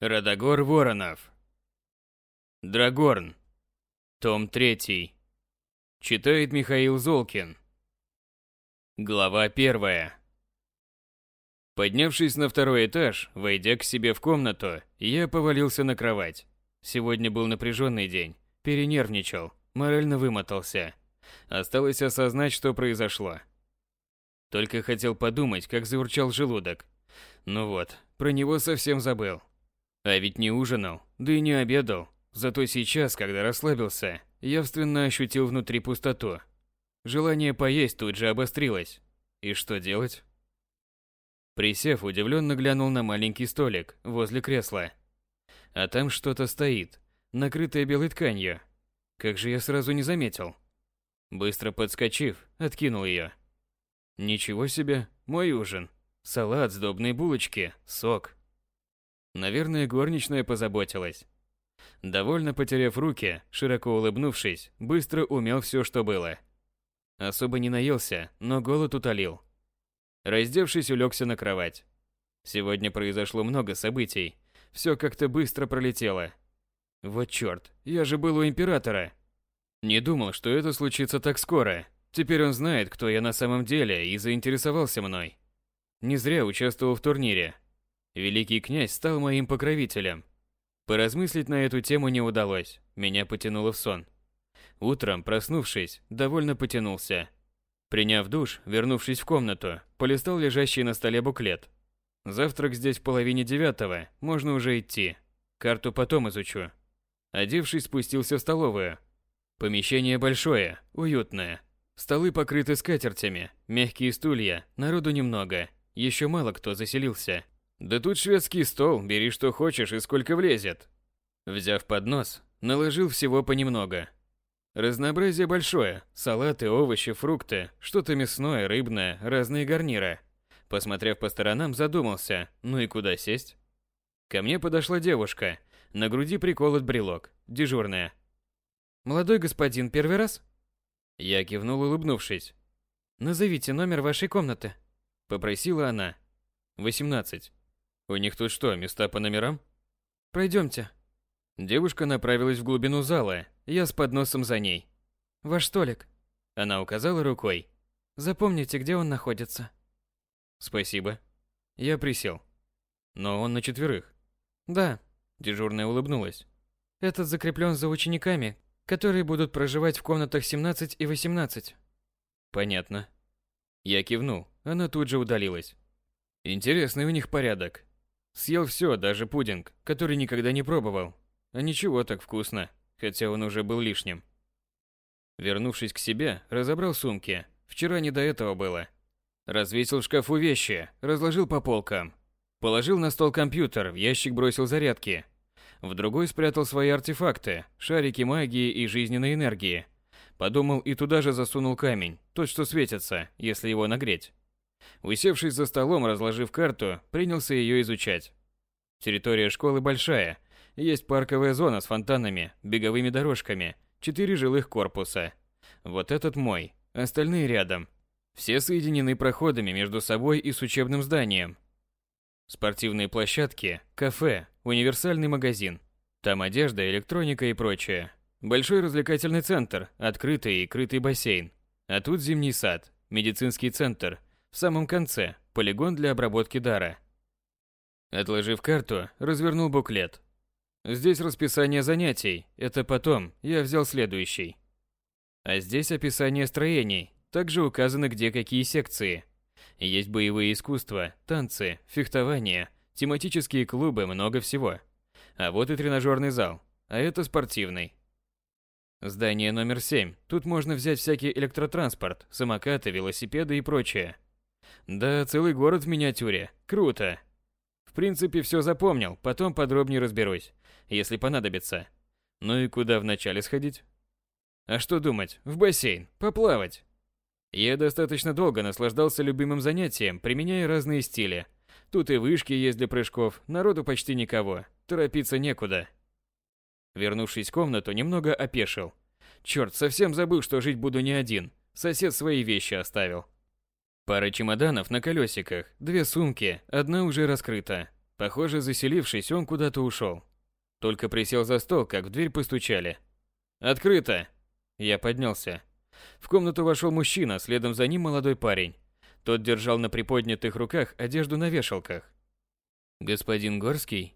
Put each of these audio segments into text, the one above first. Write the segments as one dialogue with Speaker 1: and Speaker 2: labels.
Speaker 1: Радогор Воронов. Драгорн. Том 3. Читает Михаил Золкин. Глава 1. Поднявшись на второй этаж, войдя к себе в комнату, я повалился на кровать. Сегодня был напряженный день, перенервничал, морально вымотался. Осталось осознать, что произошло. Только хотел подумать, как заурчал желудок. Ну вот, про него совсем забыл. А ведь не ужинал, да и не обедал. Зато сейчас, когда расслабился, явственно ощутил внутри пустоту. Желание поесть тут же обострилось. И что делать? Присев, удивленно глянул на маленький столик возле кресла. А там что-то стоит, накрытое белой тканью. Как же я сразу не заметил. Быстро подскочив, откинул ее. Ничего себе, мой ужин. Салат, сдобные булочки, сок. Наверное, горничная позаботилась. Довольно потеряв руки, широко улыбнувшись, быстро умел все, что было. Особо не наелся, но голод утолил. Раздевшись, улегся на кровать. Сегодня произошло много событий. Все как-то быстро пролетело. Вот черт, я же был у императора. Не думал, что это случится так скоро. Теперь он знает, кто я на самом деле, и заинтересовался мной. Не зря участвовал в турнире. Великий князь стал моим покровителем. Поразмыслить на эту тему не удалось, меня потянуло в сон. Утром, проснувшись, довольно потянулся. Приняв душ, вернувшись в комнату, полистал лежащий на столе буклет. Завтрак здесь в половине девятого, можно уже идти. Карту потом изучу. Одевшись, спустился в столовую. Помещение большое, уютное. Столы покрыты скатертями, мягкие стулья, народу немного, еще мало кто заселился. Да тут шведский стол, бери что хочешь и сколько влезет. Взяв поднос, наложил всего понемногу. Разнообразие большое, салаты, овощи, фрукты, что-то мясное, рыбное, разные гарниры. Посмотрев по сторонам, задумался, ну и куда сесть? Ко мне подошла девушка, на груди приколот брелок, дежурная. «Молодой господин, первый раз?» Я кивнул, улыбнувшись. «Назовите номер вашей комнаты», — попросила она. «18. У них тут что, места по номерам?» «Пройдемте». Девушка направилась в глубину зала, я с подносом за ней. «Ваш столик», — она указала рукой. «Запомните, где он находится». «Спасибо». Я присел. «Но он на четверых». «Да», — дежурная улыбнулась. «Этот закреплен за учениками, которые будут проживать в комнатах 17 и 18. Понятно. Я кивнул, она тут же удалилась. Интересный у них порядок. Съел все, даже пудинг, который никогда не пробовал. А ничего так вкусно, хотя он уже был лишним. Вернувшись к себе, разобрал сумки. Вчера не до этого было. Развесил в шкафу вещи, разложил по полкам. Положил на стол компьютер, в ящик бросил зарядки, в другой спрятал свои артефакты, шарики магии и жизненной энергии. Подумал и туда же засунул камень, тот, что светится, если его нагреть. Усевшись за столом, разложив карту, принялся ее изучать. Территория школы большая. Есть парковая зона с фонтанами, беговыми дорожками, четыре жилых корпуса. Вот этот мой, остальные рядом. Все соединены проходами между собой и с учебным зданием. Спортивные площадки, кафе, универсальный магазин. Там одежда, электроника и прочее. Большой развлекательный центр, открытый и крытый бассейн. А тут зимний сад, медицинский центр. В самом конце полигон для обработки дара. Отложив карту, развернул буклет. Здесь расписание занятий, это потом, я взял следующий. А здесь описание строений, также указано где какие секции. Есть боевые искусства, танцы, фехтование, тематические клубы, много всего. А вот и тренажерный зал, а это спортивный. Здание номер 7. Тут можно взять всякий электротранспорт, самокаты, велосипеды и прочее. Да, целый город в миниатюре. Круто. В принципе, все запомнил, потом подробнее разберусь, если понадобится. Ну и куда вначале сходить? А что думать? В бассейн, поплавать. Я достаточно долго наслаждался любимым занятием, применяя разные стили. Тут и вышки есть для прыжков, народу почти никого, торопиться некуда. Вернувшись в комнату, немного опешил. Черт, совсем забыл, что жить буду не один. Сосед свои вещи оставил. Пара чемоданов на колесиках, две сумки, одна уже раскрыта. Похоже, заселившись, он куда-то ушел. Только присел за стол, как в дверь постучали. «Открыто!» Я поднялся. В комнату вошел мужчина, следом за ним молодой парень. Тот держал на приподнятых руках одежду на вешалках. «Господин Горский?»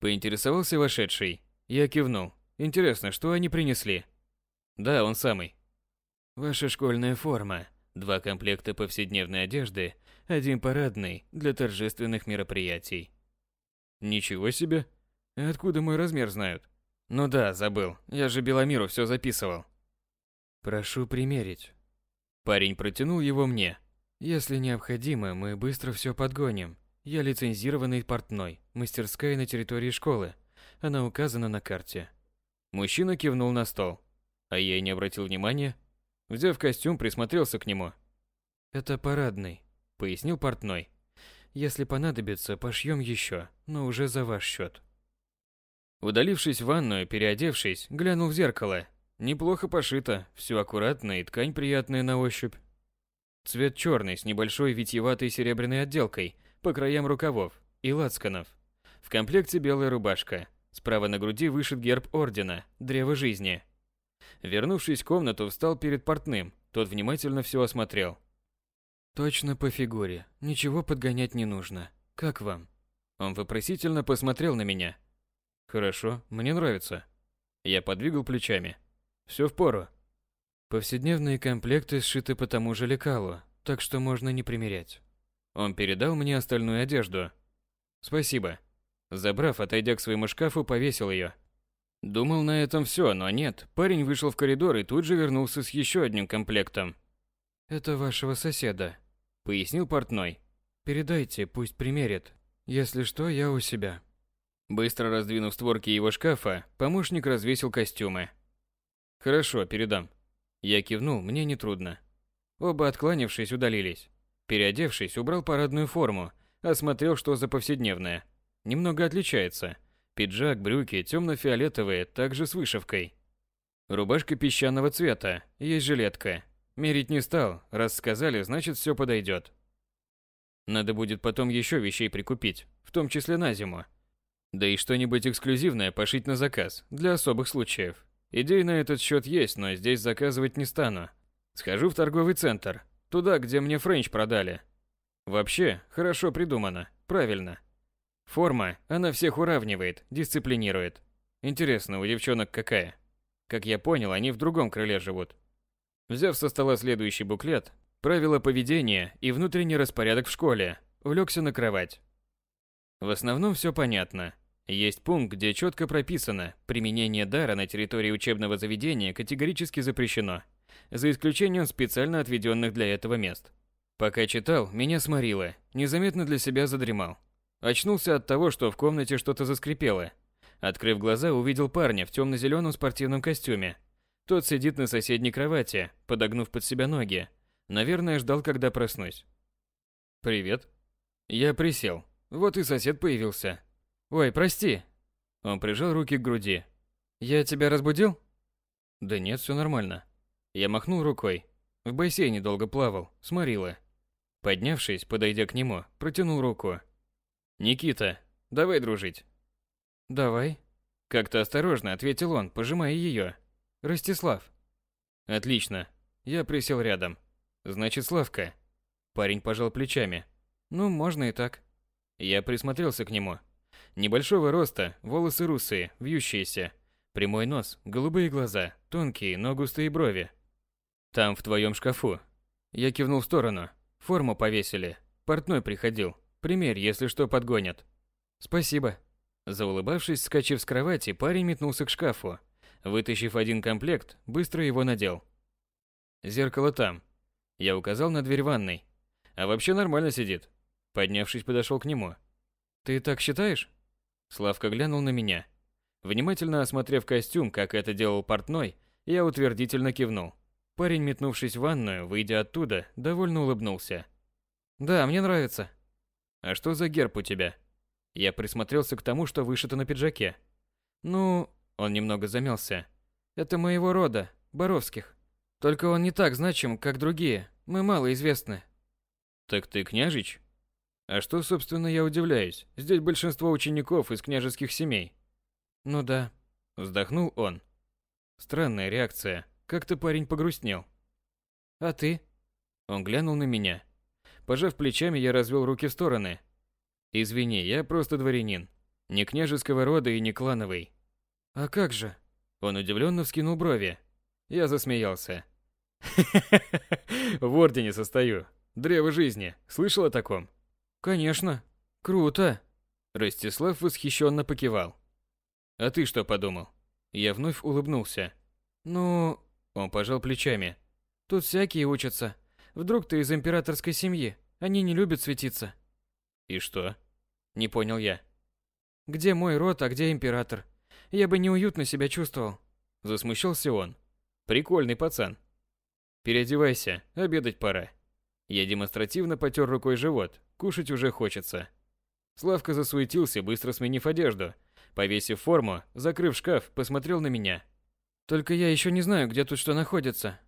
Speaker 1: Поинтересовался вошедший. Я кивнул. «Интересно, что они принесли?» «Да, он самый». «Ваша школьная форма. Два комплекта повседневной одежды, один парадный для торжественных мероприятий». «Ничего себе! Откуда мой размер знают?» «Ну да, забыл. Я же Беломиру все записывал». «Прошу примерить». Парень протянул его мне. «Если необходимо, мы быстро все подгоним. Я лицензированный портной, мастерская на территории школы. Она указана на карте». Мужчина кивнул на стол. А я и не обратил внимания. Взяв костюм, присмотрелся к нему. «Это парадный», — пояснил портной. «Если понадобится, пошьем еще, но уже за ваш счет». Удалившись в ванную, переодевшись, глянул в зеркало Неплохо пошито, все аккуратно и ткань приятная на ощупь. Цвет черный с небольшой витьеватой серебряной отделкой по краям рукавов и лацканов. В комплекте белая рубашка. Справа на груди вышит герб ордена Древо жизни. Вернувшись в комнату, встал перед портным. Тот внимательно все осмотрел. Точно по фигуре. Ничего подгонять не нужно. Как вам? Он вопросительно посмотрел на меня. Хорошо, мне нравится. Я подвигал плечами. Все в пору. Повседневные комплекты сшиты по тому же лекалу, так что можно не примерять. Он передал мне остальную одежду. Спасибо. Забрав, отойдя к своему шкафу, повесил ее. Думал, на этом все, но нет. Парень вышел в коридор и тут же вернулся с еще одним комплектом. «Это вашего соседа», — пояснил портной. «Передайте, пусть примерит. Если что, я у себя». Быстро раздвинув створки его шкафа, помощник развесил костюмы. Хорошо, передам. Я кивнул, мне не трудно. Оба откланившись, удалились. Переодевшись, убрал парадную форму, осмотрел, что за повседневное. Немного отличается. Пиджак, брюки темно-фиолетовые, также с вышивкой. Рубашка песчаного цвета, есть жилетка. Мерить не стал, раз сказали, значит все подойдет. Надо будет потом еще вещей прикупить, в том числе на зиму. Да и что-нибудь эксклюзивное пошить на заказ, для особых случаев. Идей на этот счет есть, но здесь заказывать не стану. Схожу в торговый центр, туда, где мне френч продали. Вообще, хорошо придумано, правильно. Форма, она всех уравнивает, дисциплинирует. Интересно, у девчонок какая? Как я понял, они в другом крыле живут. Взяв со стола следующий буклет, правила поведения и внутренний распорядок в школе, улегся на кровать. В основном все понятно. Есть пункт, где четко прописано, применение дара на территории учебного заведения категорически запрещено, за исключением специально отведенных для этого мест. Пока читал, меня сморило, незаметно для себя задремал. Очнулся от того, что в комнате что-то заскрипело. Открыв глаза, увидел парня в темно-зеленом спортивном костюме. Тот сидит на соседней кровати, подогнув под себя ноги. Наверное, ждал, когда проснусь. «Привет». Я присел. Вот и сосед появился. «Ой, прости». Он прижал руки к груди. «Я тебя разбудил?» «Да нет, все нормально». Я махнул рукой. В бассейне долго плавал, сморила. Поднявшись, подойдя к нему, протянул руку. «Никита, давай дружить». «Давай». Как-то осторожно ответил он, пожимая ее. «Ростислав». «Отлично». Я присел рядом. «Значит, Славка». Парень пожал плечами. «Ну, можно и так». Я присмотрелся к нему. Небольшого роста, волосы русые, вьющиеся. Прямой нос, голубые глаза, тонкие, но густые брови. Там, в твоем шкафу. Я кивнул в сторону. Форму повесили. Портной приходил. Примерь, если что, подгонят. Спасибо. Заулыбавшись, скачив с кровати, парень метнулся к шкафу. Вытащив один комплект, быстро его надел. Зеркало там. Я указал на дверь ванной. А вообще нормально сидит. Поднявшись, подошел к нему. Ты так считаешь? Славка глянул на меня. Внимательно осмотрев костюм, как это делал портной, я утвердительно кивнул. Парень, метнувшись в ванную, выйдя оттуда, довольно улыбнулся. «Да, мне нравится». «А что за герб у тебя?» Я присмотрелся к тому, что вышито на пиджаке. «Ну...» Он немного замялся. «Это моего рода, Боровских. Только он не так значим, как другие. Мы мало известны». «Так ты княжич?» А что, собственно, я удивляюсь? Здесь большинство учеников из княжеских семей. Ну да, вздохнул он. Странная реакция. Как-то парень погрустнел. А ты? Он глянул на меня. Пожав плечами, я развел руки в стороны. Извини, я просто дворянин. Не княжеского рода и не клановый. А как же? Он удивленно вскинул брови. Я засмеялся. В ордене состою. Древо жизни. Слышал о таком? Конечно. Круто. Ростислав восхищенно покивал. А ты что подумал? Я вновь улыбнулся. Ну, он пожал плечами. Тут всякие учатся. Вдруг ты из императорской семьи. Они не любят светиться. И что? Не понял я. Где мой род, а где император? Я бы неуютно себя чувствовал. Засмущался он. Прикольный пацан. Переодевайся, обедать пора. Я демонстративно потер рукой живот, кушать уже хочется. Славка засуетился, быстро сменив одежду. Повесив форму, закрыв шкаф, посмотрел на меня. Только я еще не знаю, где тут что находится.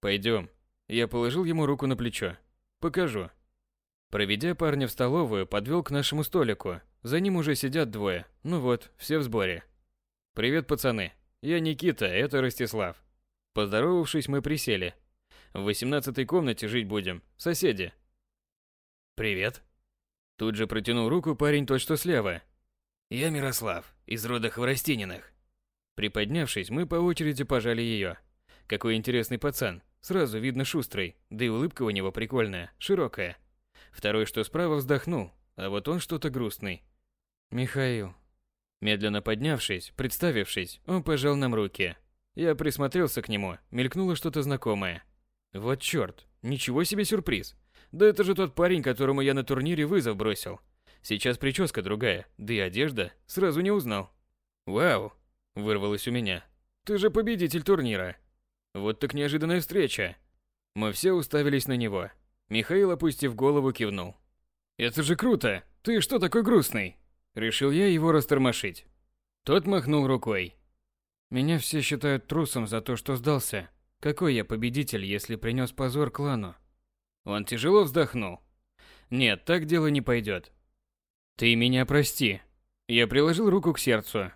Speaker 1: Пойдем. Я положил ему руку на плечо. Покажу. Проведя парня в столовую, подвел к нашему столику. За ним уже сидят двое. Ну вот, все в сборе. Привет, пацаны. Я Никита, это Ростислав. Поздоровавшись, мы присели. В восемнадцатой комнате жить будем. Соседи. Привет. Тут же протянул руку парень тот, что слева. Я Мирослав, из рода Хворостининых. Приподнявшись, мы по очереди пожали ее. Какой интересный пацан. Сразу видно шустрый, да и улыбка у него прикольная, широкая. Второй, что справа, вздохнул, а вот он что-то грустный. Михаил. Медленно поднявшись, представившись, он пожал нам руки. Я присмотрелся к нему, мелькнуло что-то знакомое. Вот чёрт, ничего себе сюрприз. Да это же тот парень, которому я на турнире вызов бросил. Сейчас прическа другая, да и одежда, сразу не узнал. Вау, вырвалось у меня. Ты же победитель турнира. Вот так неожиданная встреча. Мы все уставились на него. Михаил, опустив голову, кивнул. «Это же круто! Ты что такой грустный?» Решил я его растормошить. Тот махнул рукой. «Меня все считают трусом за то, что сдался. Какой я победитель, если принес позор клану?» Он тяжело вздохнул. «Нет, так дело не пойдет. Ты меня прости». Я приложил руку к сердцу.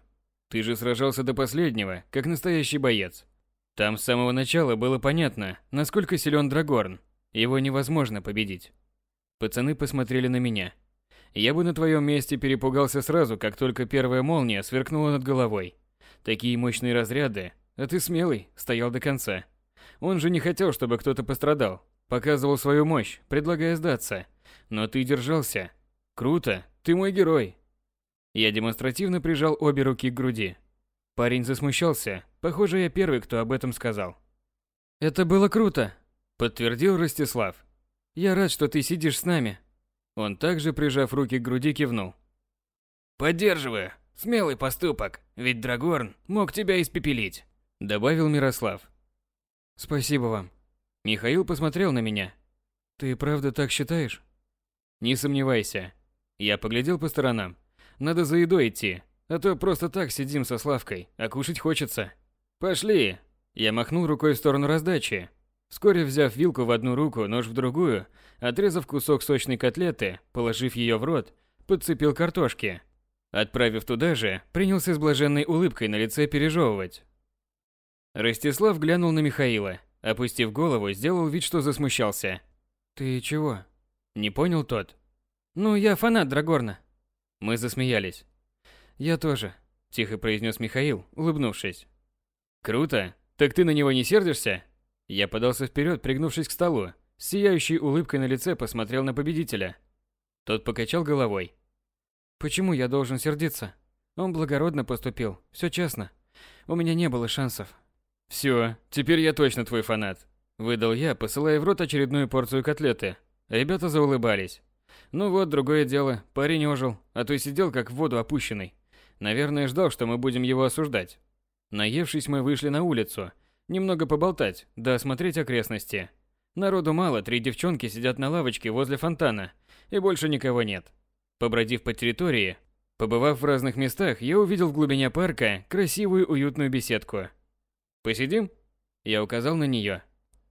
Speaker 1: «Ты же сражался до последнего, как настоящий боец. Там с самого начала было понятно, насколько силен Драгорн. Его невозможно победить. Пацаны посмотрели на меня. Я бы на твоем месте перепугался сразу, как только первая молния сверкнула над головой. Такие мощные разряды, а ты смелый, стоял до конца. Он же не хотел, чтобы кто-то пострадал. Показывал свою мощь, предлагая сдаться. Но ты держался. Круто, ты мой герой. Я демонстративно прижал обе руки к груди. Парень засмущался. Похоже, я первый, кто об этом сказал. Это было круто, подтвердил Ростислав. Я рад, что ты сидишь с нами. Он также, прижав руки к груди, кивнул. Поддерживаю. Смелый поступок, ведь Драгорн мог тебя испепелить, добавил Мирослав. Спасибо вам. Михаил посмотрел на меня. Ты правда так считаешь? Не сомневайся. Я поглядел по сторонам. Надо за едой идти, а то просто так сидим со Славкой, а кушать хочется. Пошли. Я махнул рукой в сторону раздачи, Вскоре, взяв вилку в одну руку, нож в другую, отрезав кусок сочной котлеты, положив ее в рот, подцепил картошки. Отправив туда же, принялся с блаженной улыбкой на лице пережевывать. Ростислав глянул на Михаила, опустив голову, сделал вид, что засмущался. «Ты чего?» Не понял тот. «Ну, я фанат Драгорна». Мы засмеялись. «Я тоже», – тихо произнес Михаил, улыбнувшись. «Круто. Так ты на него не сердишься?» Я подался вперед, пригнувшись к столу. С сияющей улыбкой на лице посмотрел на победителя. Тот покачал головой. «Почему я должен сердиться? Он благородно поступил, все честно. У меня не было шансов». «Все, теперь я точно твой фанат», – выдал я, посылая в рот очередную порцию котлеты. Ребята заулыбались. Ну вот, другое дело, парень ожил, а то сидел как в воду опущенный. Наверное, ждал, что мы будем его осуждать. Наевшись, мы вышли на улицу – Немного поболтать, да осмотреть окрестности. Народу мало, три девчонки сидят на лавочке возле фонтана, и больше никого нет. Побродив по территории, побывав в разных местах, я увидел в глубине парка красивую уютную беседку. «Посидим?» Я указал на нее.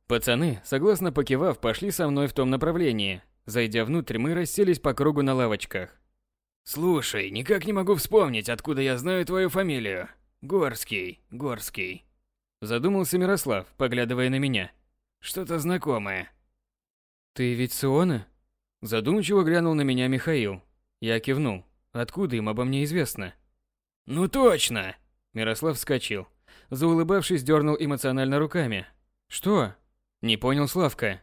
Speaker 1: Пацаны, согласно покивав, пошли со мной в том направлении. Зайдя внутрь, мы расселись по кругу на лавочках. «Слушай, никак не могу вспомнить, откуда я знаю твою фамилию. Горский, Горский». Задумался Мирослав, поглядывая на меня. «Что-то знакомое». «Ты ведь Сиона?» Задумчиво глянул на меня Михаил. Я кивнул. Откуда им обо мне известно? «Ну точно!» Мирослав вскочил. Заулыбавшись, дернул эмоционально руками. «Что?» Не понял Славка.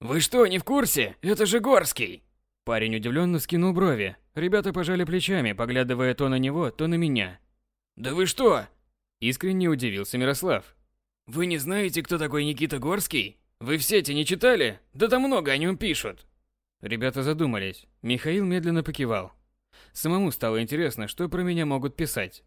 Speaker 1: «Вы что, не в курсе? Это же Горский!» Парень удивленно скинул брови. Ребята пожали плечами, поглядывая то на него, то на меня. «Да вы что?» Искренне удивился Мирослав. «Вы не знаете, кто такой Никита Горский? Вы в сети не читали? Да там много о нем пишут!» Ребята задумались. Михаил медленно покивал. Самому стало интересно, что про меня могут писать.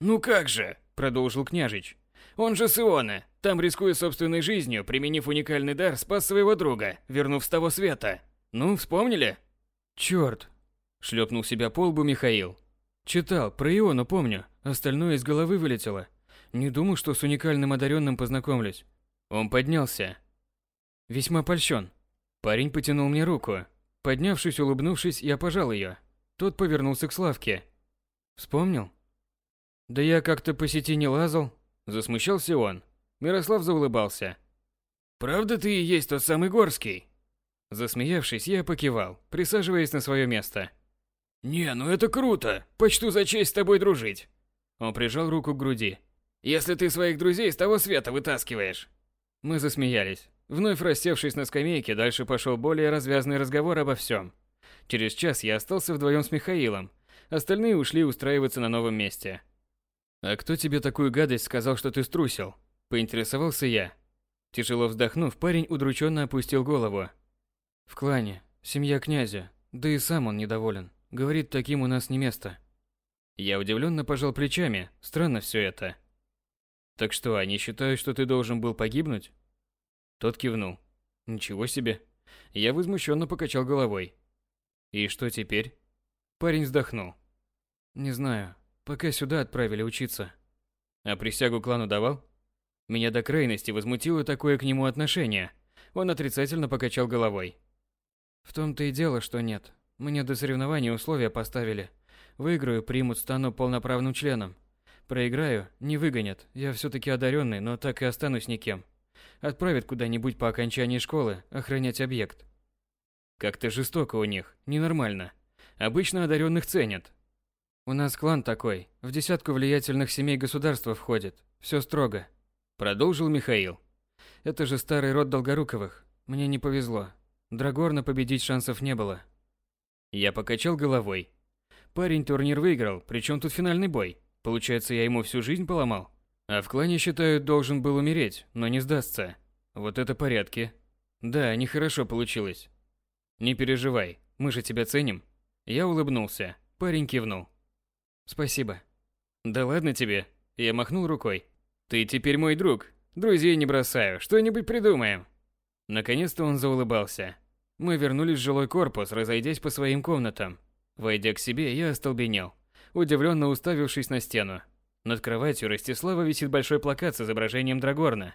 Speaker 1: «Ну как же!» – продолжил княжич. «Он же с. Там, рискуя собственной жизнью, применив уникальный дар, спас своего друга, вернув с того света. Ну, вспомнили?» «Чёрт!» – шлепнул себя по лбу Михаил. «Читал, про Иону помню, остальное из головы вылетело. Не думал, что с уникальным одаренным познакомлюсь». Он поднялся. Весьма польщен. Парень потянул мне руку. Поднявшись, улыбнувшись, я пожал ее. Тот повернулся к Славке. Вспомнил? Да я как-то по сети не лазал. Засмущался он. Мирослав заулыбался. Правда ты и есть тот самый Горский? Засмеявшись, я покивал, присаживаясь на свое место. «Не, ну это круто! Почту за честь с тобой дружить!» Он прижал руку к груди. «Если ты своих друзей с того света вытаскиваешь!» Мы засмеялись. Вновь рассевшись на скамейке, дальше пошел более развязный разговор обо всем. Через час я остался вдвоем с Михаилом. Остальные ушли устраиваться на новом месте. «А кто тебе такую гадость сказал, что ты струсил?» – поинтересовался я. Тяжело вздохнув, парень удрученно опустил голову. «В клане. Семья князя. Да и сам он недоволен. Говорит, таким у нас не место». Я удивленно пожал плечами. Странно все это. «Так что, они считают, что ты должен был погибнуть?» Тот кивнул. Ничего себе. Я возмущенно покачал головой. И что теперь? Парень вздохнул. Не знаю. Пока сюда отправили учиться. А присягу клану давал? Меня до крайности возмутило такое к нему отношение. Он отрицательно покачал головой. В том-то и дело, что нет. Мне до соревнований условия поставили. Выиграю, примут, стану полноправным членом. Проиграю, не выгонят. Я все-таки одаренный, но так и останусь никем. Отправят куда-нибудь по окончании школы охранять объект. Как-то жестоко у них, ненормально. Обычно одаренных ценят. У нас клан такой, в десятку влиятельных семей государства входит. Все строго. Продолжил Михаил. Это же старый род Долгоруковых. Мне не повезло. Драгорна победить шансов не было. Я покачал головой. Парень турнир выиграл, причем тут финальный бой. Получается, я ему всю жизнь поломал? А в клане считают, должен был умереть, но не сдастся. Вот это порядки. Да, нехорошо получилось. Не переживай, мы же тебя ценим. Я улыбнулся. Парень кивнул. Спасибо. Да ладно тебе. Я махнул рукой. Ты теперь мой друг. Друзей не бросаю, что-нибудь придумаем. Наконец-то он заулыбался. Мы вернулись в жилой корпус, разойдясь по своим комнатам. Войдя к себе, я остолбенел, удивленно уставившись на стену. Над кроватью Ростислава висит большой плакат с изображением Драгорна.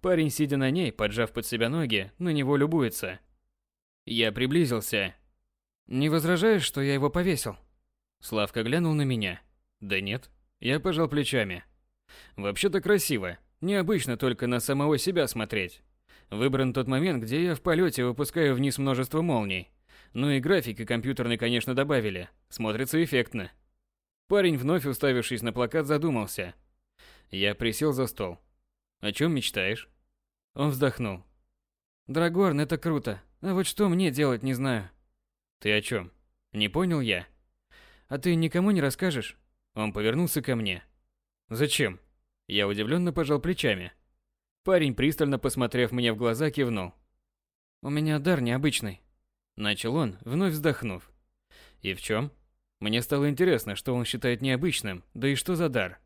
Speaker 1: Парень, сидя на ней, поджав под себя ноги, на него любуется. Я приблизился. «Не возражаешь, что я его повесил?» Славка глянул на меня. «Да нет». Я пожал плечами. «Вообще-то красиво. Необычно только на самого себя смотреть. Выбран тот момент, где я в полете выпускаю вниз множество молний. Ну и графики компьютерный, конечно, добавили. Смотрится эффектно. Парень, вновь уставившись на плакат, задумался. Я присел за стол. «О чем мечтаешь?» Он вздохнул. «Драгорн, это круто. А вот что мне делать, не знаю». «Ты о чем?» Не понял я. «А ты никому не расскажешь?» Он повернулся ко мне. «Зачем?» Я удивленно пожал плечами. Парень, пристально посмотрев мне в глаза, кивнул. «У меня дар необычный». Начал он, вновь вздохнув. «И в чем?» Мне стало интересно, что он считает необычным, да и что за дар.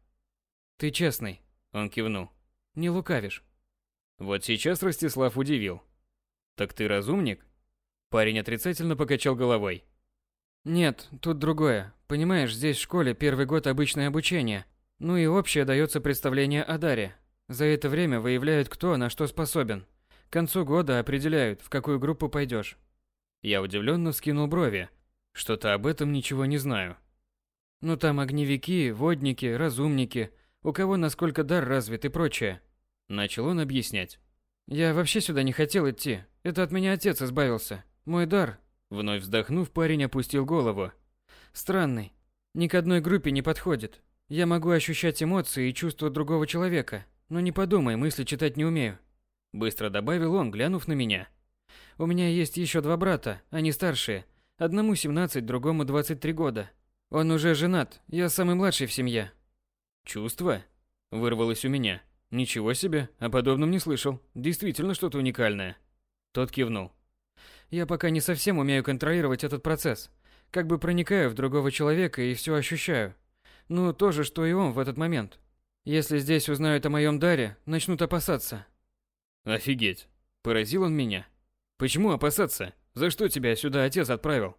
Speaker 1: «Ты честный», — он кивнул. «Не лукавишь». Вот сейчас Ростислав удивил. «Так ты разумник?» Парень отрицательно покачал головой. «Нет, тут другое. Понимаешь, здесь в школе первый год обычное обучение. Ну и общее дается представление о даре. За это время выявляют, кто на что способен. К концу года определяют, в какую группу пойдешь. Я удивленно вскинул брови. Что-то об этом ничего не знаю. Ну там огневики, водники, разумники, у кого насколько дар развит и прочее. Начал он объяснять. Я вообще сюда не хотел идти. Это от меня отец избавился. Мой дар. Вновь вздохнув, парень опустил голову. Странный. Ни к одной группе не подходит. Я могу ощущать эмоции и чувства другого человека, но не подумай, мысли читать не умею. Быстро добавил он, глянув на меня. У меня есть еще два брата, они старшие. Одному 17, другому 23 года. Он уже женат, я самый младший в семье. Чувство? Вырвалось у меня. Ничего себе, о подобном не слышал. Действительно что-то уникальное. Тот кивнул. Я пока не совсем умею контролировать этот процесс. Как бы проникаю в другого человека и все ощущаю. Ну, то же, что и он в этот момент. Если здесь узнают о моем даре, начнут опасаться. Офигеть. Поразил он меня. Почему опасаться? За что тебя сюда отец отправил?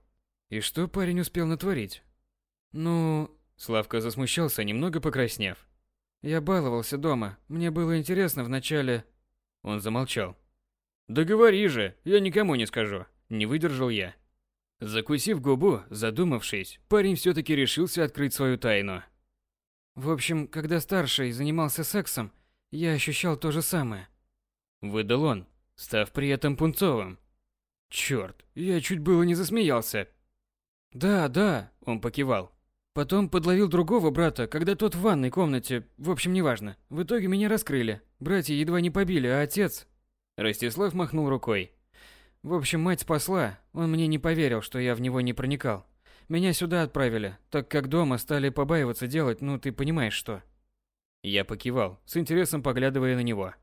Speaker 1: И что парень успел натворить? Ну, Славка засмущался, немного покраснев. Я баловался дома. Мне было интересно вначале. Он замолчал. Да говори же, я никому не скажу. Не выдержал я. Закусив губу, задумавшись, парень все-таки решился открыть свою тайну. В общем, когда старший занимался сексом, я ощущал то же самое. Выдал он, став при этом пунцовым. Черт, я чуть было не засмеялся. Да, да, он покивал. Потом подловил другого брата, когда тот в ванной комнате, в общем, неважно. В итоге меня раскрыли. Братья едва не побили, а отец... Ростислав махнул рукой. В общем, мать спасла, он мне не поверил, что я в него не проникал. Меня сюда отправили, так как дома стали побаиваться делать, ну ты понимаешь что. Я покивал, с интересом поглядывая на него.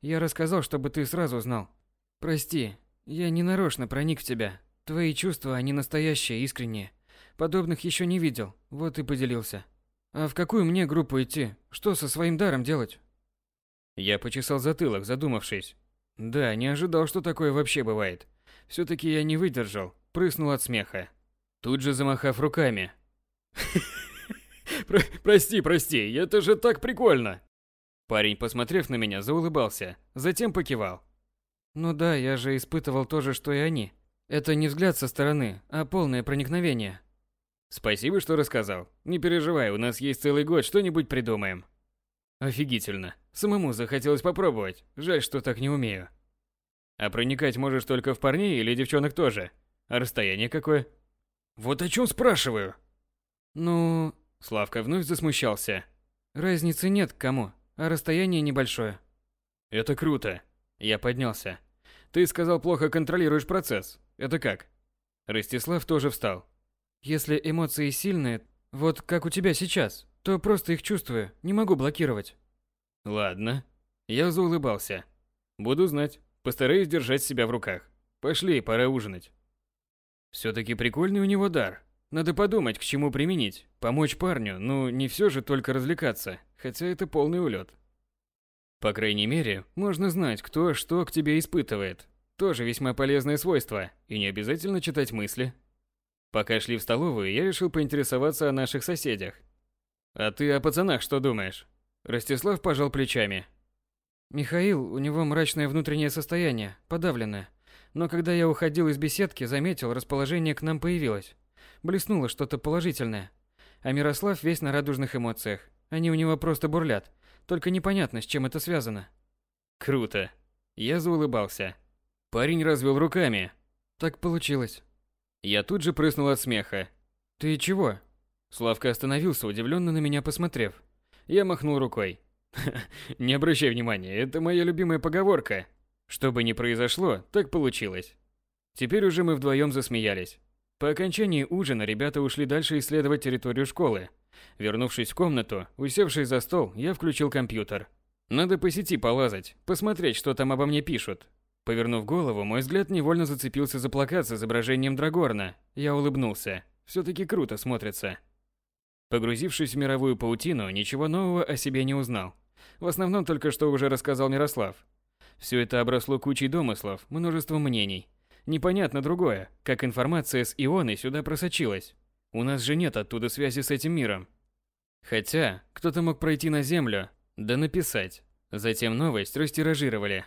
Speaker 1: Я рассказал, чтобы ты сразу знал. Прости, я не нарочно проник в тебя. Твои чувства, они настоящие, искренние. Подобных еще не видел, вот и поделился. А в какую мне группу идти? Что со своим даром делать? Я почесал затылок, задумавшись. Да, не ожидал, что такое вообще бывает. Все-таки я не выдержал, прыснул от смеха. Тут же замахав руками. «Прости, прости, это же так прикольно!» Парень, посмотрев на меня, заулыбался, затем покивал. «Ну да, я же испытывал то же, что и они. Это не взгляд со стороны, а полное проникновение». «Спасибо, что рассказал. Не переживай, у нас есть целый год, что-нибудь придумаем». Офигительно. Самому захотелось попробовать. Жаль, что так не умею. А проникать можешь только в парней или девчонок тоже? А расстояние какое? Вот о чем спрашиваю. Ну, Славка вновь засмущался. Разницы нет к кому, а расстояние небольшое. Это круто. Я поднялся. Ты сказал, плохо контролируешь процесс. Это как? Ростислав тоже встал. Если эмоции сильные, вот как у тебя сейчас, то просто их чувствую, не могу блокировать. Ладно. Я заулыбался. Буду знать. Постараюсь держать себя в руках. Пошли, пора ужинать. Все-таки прикольный у него дар. Надо подумать, к чему применить. Помочь парню, ну не все же только развлекаться, хотя это полный улет. По крайней мере, можно знать, кто что к тебе испытывает. Тоже весьма полезное свойство, и не обязательно читать мысли. Пока шли в столовую, я решил поинтересоваться о наших соседях. А ты о пацанах что думаешь? Ростислав пожал плечами. Михаил, у него мрачное внутреннее состояние, подавленное. Но когда я уходил из беседки, заметил, расположение к нам появилось. Блеснуло что-то положительное. А Мирослав весь на радужных эмоциях. Они у него просто бурлят. Только непонятно, с чем это связано. Круто. Я заулыбался. Парень развел руками. Так получилось. Я тут же прыснул от смеха. Ты чего? Славка остановился, удивленно на меня посмотрев. Я махнул рукой. Не обращай внимания, это моя любимая поговорка. Что бы ни произошло, так получилось. Теперь уже мы вдвоем засмеялись. По окончании ужина ребята ушли дальше исследовать территорию школы. Вернувшись в комнату, усевшись за стол, я включил компьютер. Надо по сети полазать, посмотреть, что там обо мне пишут. Повернув голову, мой взгляд невольно зацепился за плакат с изображением Драгорна. Я улыбнулся. Все-таки круто смотрится. Погрузившись в мировую паутину, ничего нового о себе не узнал. В основном только что уже рассказал Мирослав. Все это обросло кучей домыслов, множеством мнений. Непонятно другое, как информация с ионой сюда просочилась. У нас же нет оттуда связи с этим миром. Хотя, кто-то мог пройти на Землю, да написать. Затем новость растиражировали.